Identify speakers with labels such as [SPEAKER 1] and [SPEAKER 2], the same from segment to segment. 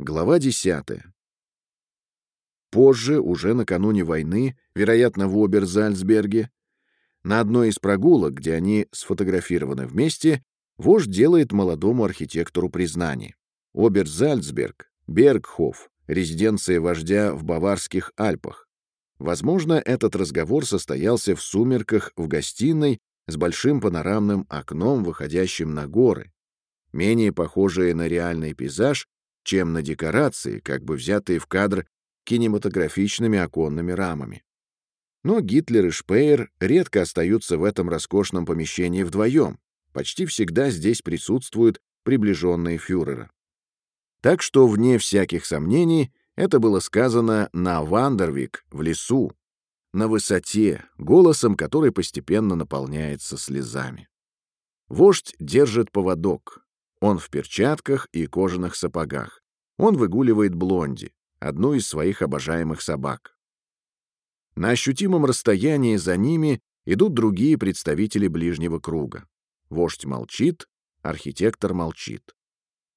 [SPEAKER 1] Глава 10. Позже, уже накануне войны, вероятно, в Оберзальцберге, на одной из прогулок, где они сфотографированы вместе, вождь делает молодому архитектору признание. Оберзальцберг, Бергхоф, резиденция вождя в Баварских Альпах. Возможно, этот разговор состоялся в сумерках в гостиной с большим панорамным окном, выходящим на горы, менее похожие на реальный пейзаж, чем на декорации, как бы взятые в кадр кинематографичными оконными рамами. Но Гитлер и Шпеер редко остаются в этом роскошном помещении вдвоем. Почти всегда здесь присутствуют приближенные фюрера. Так что, вне всяких сомнений, это было сказано на Вандервик, в лесу, на высоте, голосом, который постепенно наполняется слезами. Вождь держит поводок, он в перчатках и кожаных сапогах. Он выгуливает Блонди, одну из своих обожаемых собак. На ощутимом расстоянии за ними идут другие представители ближнего круга. Вождь молчит, архитектор молчит.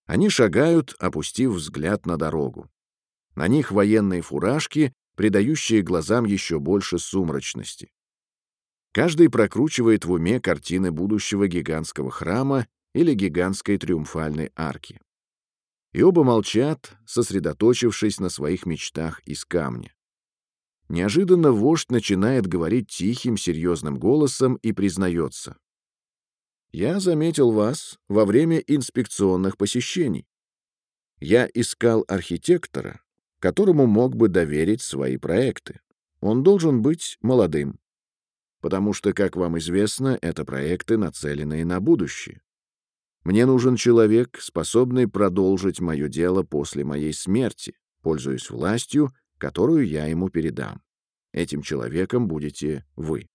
[SPEAKER 1] Они шагают, опустив взгляд на дорогу. На них военные фуражки, придающие глазам еще больше сумрачности. Каждый прокручивает в уме картины будущего гигантского храма или гигантской триумфальной арки. И оба молчат, сосредоточившись на своих мечтах из камня. Неожиданно вождь начинает говорить тихим, серьезным голосом и признается. «Я заметил вас во время инспекционных посещений. Я искал архитектора, которому мог бы доверить свои проекты. Он должен быть молодым, потому что, как вам известно, это проекты, нацеленные на будущее. Мне нужен человек, способный продолжить мое дело после моей смерти, пользуясь властью, которую я ему передам. Этим человеком будете вы.